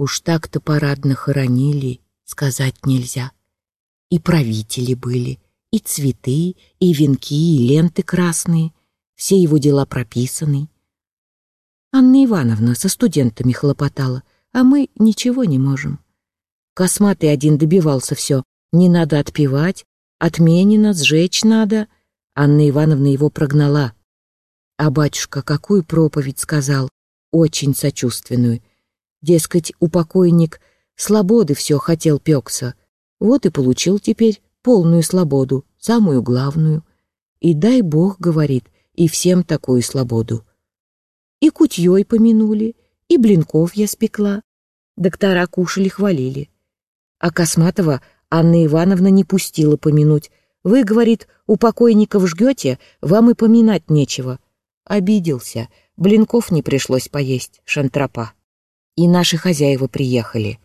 Уж так-то парадно хоронили, сказать нельзя. И правители были, и цветы, и венки, и ленты красные. Все его дела прописаны. Анна Ивановна со студентами хлопотала, а мы ничего не можем. Косматый один добивался все. Не надо отпевать, отменено, сжечь надо. Анна Ивановна его прогнала. А батюшка какую проповедь сказал, очень сочувственную. Дескать, упокойник слободы все хотел пекся. Вот и получил теперь полную слободу, самую главную. И дай Бог, говорит, и всем такую слободу. И кутьей помянули, и блинков я спекла. Доктора кушали, хвалили. А Косматова Анна Ивановна не пустила помянуть. Вы, говорит, у покойников жгете, вам и поминать нечего. Обиделся. Блинков не пришлось поесть, шантропа. И наши хозяева приехали.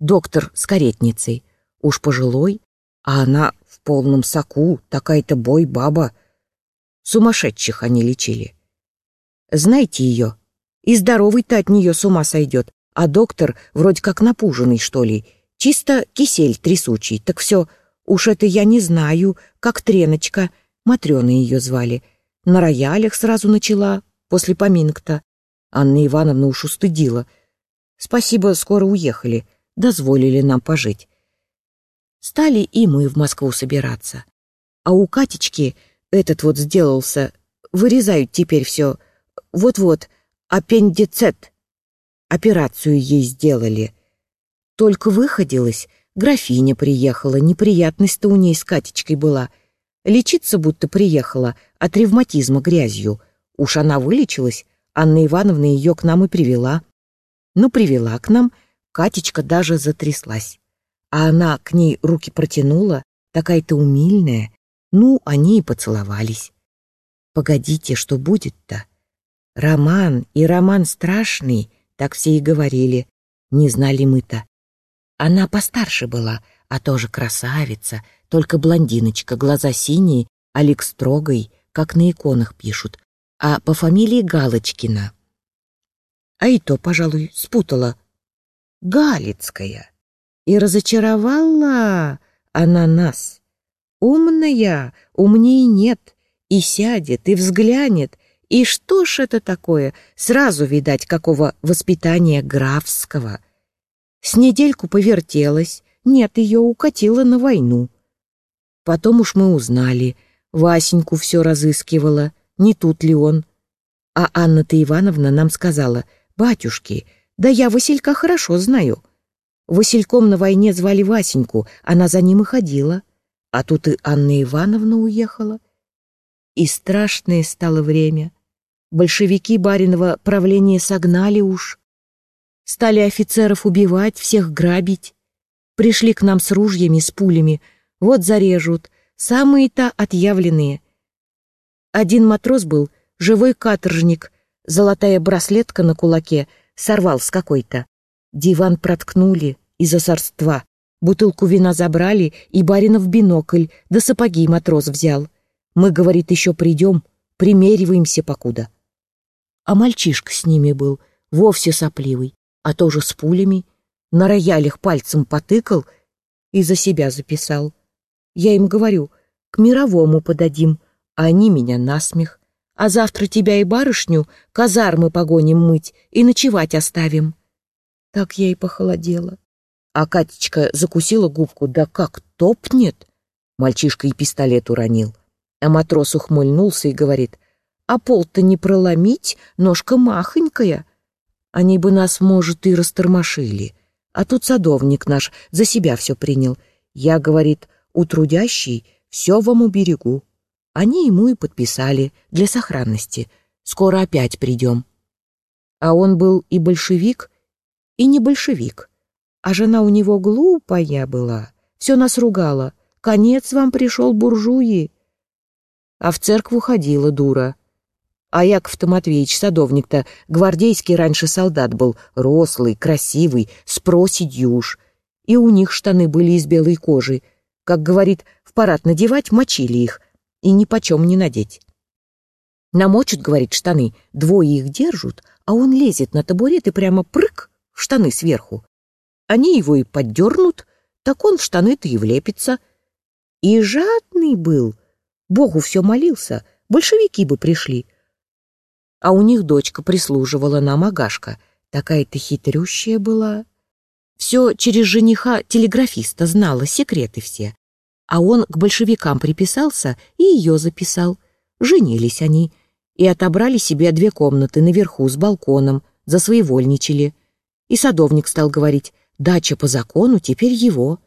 Доктор с каретницей. Уж пожилой, а она в полном соку, такая-то бой баба. Сумасшедших они лечили. Знаете ее? И здоровый-то от нее с ума сойдет, а доктор вроде как напуженный, что ли. Чисто кисель трясучий, так все, уж это я не знаю, как Треночка, Матрёна ее звали. На роялях сразу начала, после поминок-то. Анна Ивановна уж устыдила. Спасибо, скоро уехали, дозволили нам пожить. Стали и мы в Москву собираться. А у Катечки этот вот сделался, вырезают теперь все. Вот-вот, аппендицет. Операцию ей сделали. Только выходилась, графиня приехала, неприятность-то у ней с Катечкой была. Лечиться будто приехала от ревматизма грязью. Уж она вылечилась, Анна Ивановна ее к нам и привела. Ну, привела к нам, Катечка даже затряслась. А она к ней руки протянула, такая-то умильная. Ну, они и поцеловались. Погодите, что будет-то? Роман и роман страшный, так все и говорили. Не знали мы-то. Она постарше была, а тоже красавица, только блондиночка, глаза синие, а лик строгой, как на иконах пишут, а по фамилии Галочкина. А и то, пожалуй, спутала. Галицкая. И разочаровала она нас. Умная, умней нет, и сядет, и взглянет, и что ж это такое, сразу видать, какого воспитания графского. С недельку повертелась, нет, ее укатила на войну. Потом уж мы узнали, Васеньку все разыскивала, не тут ли он. А Анна-то Ивановна нам сказала, «Батюшки, да я Василька хорошо знаю». Васильком на войне звали Васеньку, она за ним и ходила. А тут и Анна Ивановна уехала. И страшное стало время. Большевики бариного правления согнали уж. Стали офицеров убивать, всех грабить. Пришли к нам с ружьями, с пулями. Вот зарежут. Самые-то отъявленные. Один матрос был, живой каторжник, золотая браслетка на кулаке, сорвал с какой-то. Диван проткнули из-за сорства. Бутылку вина забрали, и баринов бинокль, да сапоги матрос взял. Мы, говорит, еще придем, примериваемся покуда. А мальчишка с ними был, вовсе сопливый, а тоже с пулями. На роялях пальцем потыкал и за себя записал. Я им говорю, к мировому подадим, а они меня насмех. А завтра тебя и барышню казармы погоним мыть и ночевать оставим. Так я и похолодела. А Катечка закусила губку, да как топнет. Мальчишка и пистолет уронил. А матрос ухмыльнулся и говорит, а пол-то не проломить, ножка махонькая. Они бы нас, может, и растормошили. А тут садовник наш за себя все принял. Я, говорит, у трудящий все вам уберегу. Они ему и подписали для сохранности. Скоро опять придем. А он был и большевик, и не большевик. А жена у него глупая была, все нас ругала. Конец вам пришел, буржуи. А в церкву ходила дура. А Яков-то Матвеевич, садовник-то, гвардейский раньше солдат был, рослый, красивый, с проседью уж. И у них штаны были из белой кожи. Как говорит, в парад надевать, мочили их. И ни почем не надеть. Намочат, говорит, штаны, двое их держат, а он лезет на табурет и прямо прыг в штаны сверху. Они его и поддернут, так он в штаны-то и влепится. И жадный был, Богу все молился, большевики бы пришли. А у них дочка прислуживала нам, Агашка, такая-то хитрющая была. Все через жениха телеграфиста знала, секреты все. А он к большевикам приписался и ее записал. Женились они и отобрали себе две комнаты наверху с балконом, засвоевольничали. И садовник стал говорить, дача по закону теперь его.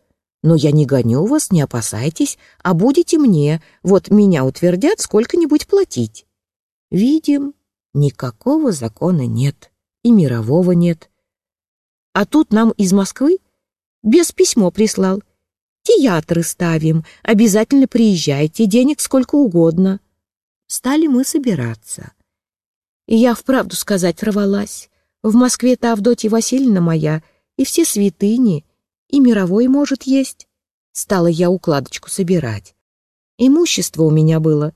Но я не гоню вас, не опасайтесь, а будете мне, вот меня утвердят, сколько-нибудь платить. Видим, никакого закона нет, и мирового нет. А тут нам из Москвы без письмо прислал. Театры ставим, обязательно приезжайте, денег сколько угодно. Стали мы собираться. И я, вправду сказать, рвалась. В Москве-то Авдотья Васильевна моя, и все святыни, и мировой может есть. Стала я укладочку собирать. Имущество у меня было,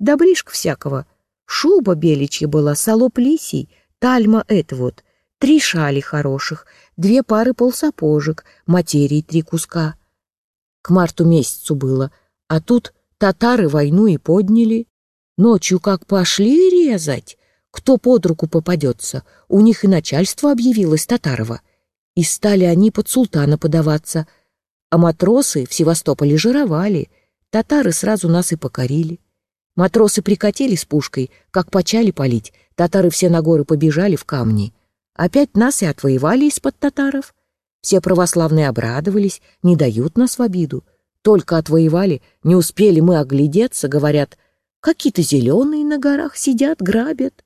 добришка всякого. Шуба беличья была, салоп лисий, тальма это вот, три шали хороших, две пары полсапожек, материи три куска. К марту месяцу было, а тут татары войну и подняли. Ночью как пошли резать, кто под руку попадется, у них и начальство объявилось Татарова. И стали они под султана подаваться, а матросы в Севастополе жировали, татары сразу нас и покорили. Матросы прикатили с пушкой, как почали палить, татары все на горы побежали в камни. Опять нас и отвоевали из-под татаров. Все православные обрадовались, не дают нас в обиду. Только отвоевали, не успели мы оглядеться, говорят, какие-то зеленые на горах сидят, грабят.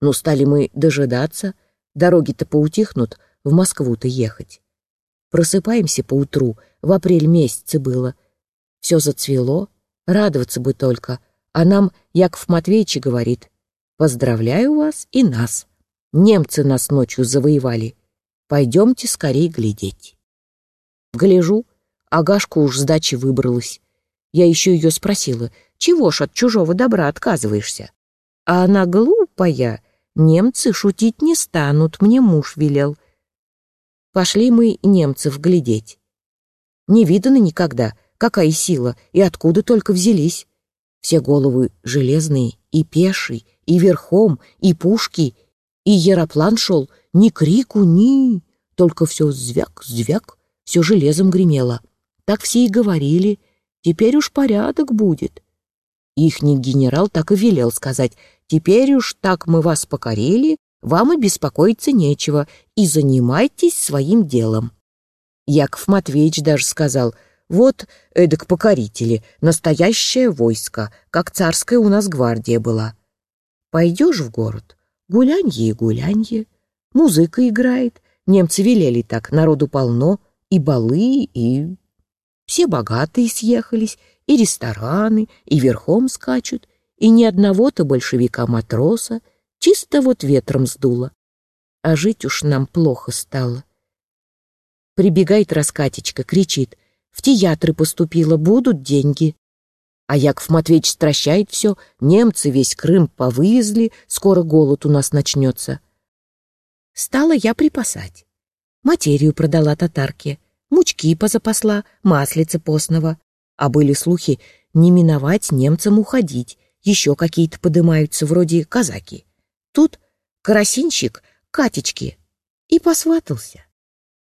Ну, стали мы дожидаться, дороги-то поутихнут, в Москву-то ехать. Просыпаемся поутру, в апрель месяце было. Все зацвело, радоваться бы только, а нам Яков Матвеевич говорит, «Поздравляю вас и нас». Немцы нас ночью завоевали. Пойдемте скорее глядеть. Гляжу, Агашка уж с дачи выбралась. Я еще ее спросила, чего ж от чужого добра отказываешься? А она глупая, немцы шутить не станут, мне муж велел. Пошли мы немцев глядеть. Не видано никогда, какая сила и откуда только взялись. Все головы железные, и пеший, и верхом, и пушки, и Яроплан шел, ни крику, ни... Только все звяк-звяк, все железом гремело. Так все и говорили, теперь уж порядок будет. Ихний генерал так и велел сказать, теперь уж так мы вас покорили, вам и беспокоиться нечего, и занимайтесь своим делом. Яков Матвеевич даже сказал, вот эдак покорители, настоящее войско, как царская у нас гвардия была. Пойдешь в город, Гулянье и гулянье. Музыка играет. Немцы велели так, народу полно. И балы, и... Все богатые съехались, и рестораны, и верхом скачут, и ни одного-то большевика-матроса, чисто вот ветром сдуло. А жить уж нам плохо стало. Прибегает раскатечка, кричит, в театры поступила, будут деньги. А Яков Матвеевич стращает все, немцы весь Крым повывезли, скоро голод у нас начнется. Стала я припасать. Материю продала татарке, мучки позапасла, маслица постного. А были слухи, не миновать немцам уходить, еще какие-то подымаются, вроде казаки. Тут карасинщик Катечки и посватался.